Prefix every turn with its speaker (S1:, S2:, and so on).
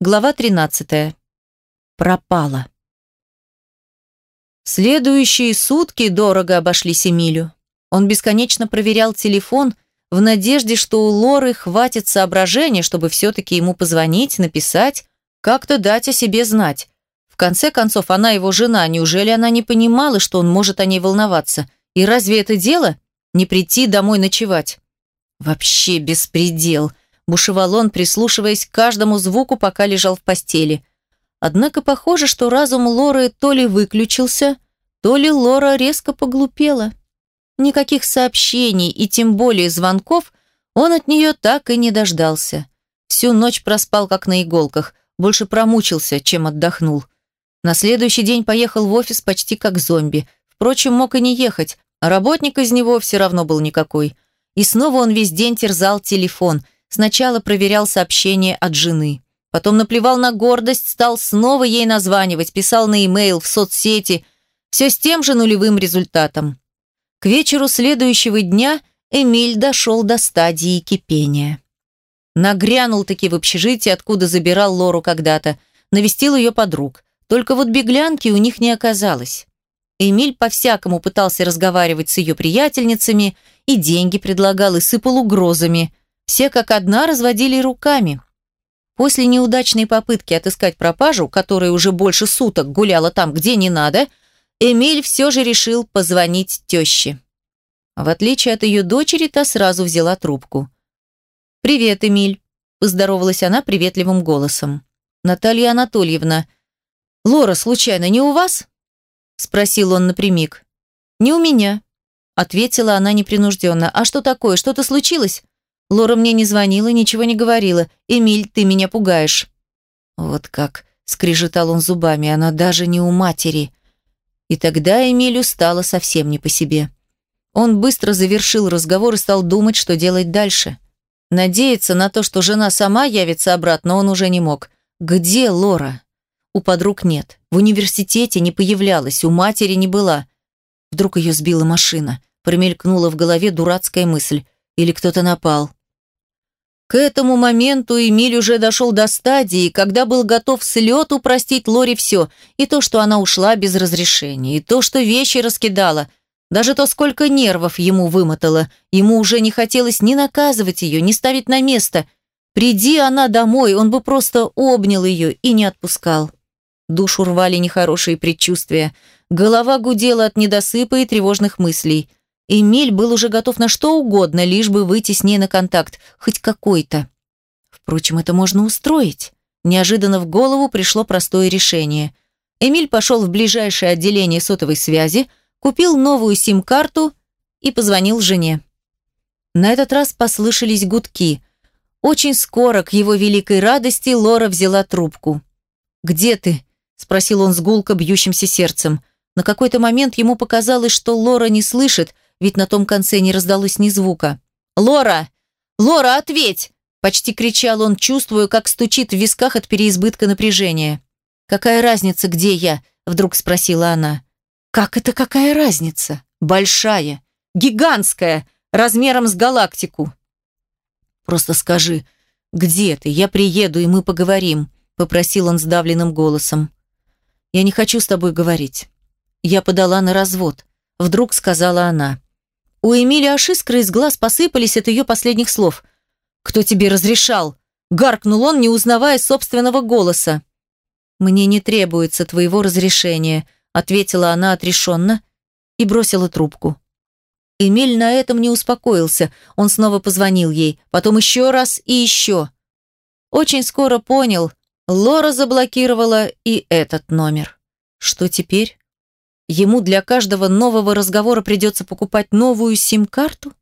S1: Глава 13. Пропала. Следующие сутки дорого обошлись Эмилю. Он бесконечно проверял телефон в надежде, что у Лоры хватит соображения, чтобы все-таки ему позвонить, написать, как-то дать о себе знать. В конце концов, она его жена, неужели она не понимала, что он может о ней волноваться? И разве это дело? Не прийти домой ночевать? Вообще беспредел – бушевал он, прислушиваясь к каждому звуку, пока лежал в постели. Однако похоже, что разум Лоры то ли выключился, то ли Лора резко поглупела. Никаких сообщений и тем более звонков он от нее так и не дождался. Всю ночь проспал как на иголках, больше промучился, чем отдохнул. На следующий день поехал в офис почти как зомби. Впрочем, мог и не ехать, а работник из него все равно был никакой. И снова он весь день терзал телефон – Сначала проверял сообщения от жены. Потом наплевал на гордость, стал снова ей названивать, писал на e-mail, в соцсети. Все с тем же нулевым результатом. К вечеру следующего дня Эмиль дошел до стадии кипения. Нагрянул-таки в общежитие, откуда забирал Лору когда-то. Навестил ее подруг. Только вот беглянки у них не оказалось. Эмиль по-всякому пытался разговаривать с ее приятельницами, и деньги предлагал, и сыпал угрозами – все как одна разводили руками. После неудачной попытки отыскать пропажу, которая уже больше суток гуляла там, где не надо, Эмиль все же решил позвонить теще. В отличие от ее дочери, та сразу взяла трубку. «Привет, Эмиль», – поздоровалась она приветливым голосом. «Наталья Анатольевна, Лора, случайно, не у вас?» – спросил он напрямик. «Не у меня», – ответила она непринужденно. «А что такое? Что-то случилось?» Лора мне не звонила, ничего не говорила. Эмиль, ты меня пугаешь». «Вот как», — скрежетал он зубами, — «она даже не у матери». И тогда Эмилю стало совсем не по себе. Он быстро завершил разговор и стал думать, что делать дальше. Надеяться на то, что жена сама явится обратно, он уже не мог. Где Лора? У подруг нет. В университете не появлялась, у матери не была. Вдруг ее сбила машина. Промелькнула в голове дурацкая мысль. Или кто-то напал. К этому моменту Эмиль уже дошел до стадии, когда был готов с лету простить Лоре все, и то, что она ушла без разрешения, и то, что вещи раскидала, даже то, сколько нервов ему вымотало, ему уже не хотелось ни наказывать ее, ни ставить на место. Приди она домой, он бы просто обнял ее и не отпускал. Душу рвали нехорошие предчувствия, голова гудела от недосыпа и тревожных мыслей – Эмиль был уже готов на что угодно, лишь бы выйти с ней на контакт, хоть какой-то. Впрочем, это можно устроить. Неожиданно в голову пришло простое решение. Эмиль пошел в ближайшее отделение сотовой связи, купил новую сим-карту и позвонил жене. На этот раз послышались гудки. Очень скоро, к его великой радости, Лора взяла трубку. «Где ты?» – спросил он с гулко бьющимся сердцем. На какой-то момент ему показалось, что Лора не слышит, ведь на том конце не раздалось ни звука. «Лора! Лора, ответь!» Почти кричал он, чувствуя, как стучит в висках от переизбытка напряжения. «Какая разница, где я?» – вдруг спросила она. «Как это какая разница? Большая, гигантская, размером с галактику». «Просто скажи, где ты? Я приеду, и мы поговорим», – попросил он сдавленным голосом. «Я не хочу с тобой говорить. Я подала на развод», – вдруг сказала она. У Эмили аж искры из глаз посыпались от ее последних слов. «Кто тебе разрешал?» Гаркнул он, не узнавая собственного голоса. «Мне не требуется твоего разрешения», ответила она отрешенно и бросила трубку. Эмиль на этом не успокоился. Он снова позвонил ей, потом еще раз и еще. Очень скоро понял, Лора заблокировала и этот номер. Что теперь? Ему для каждого нового разговора придется покупать новую сим-карту?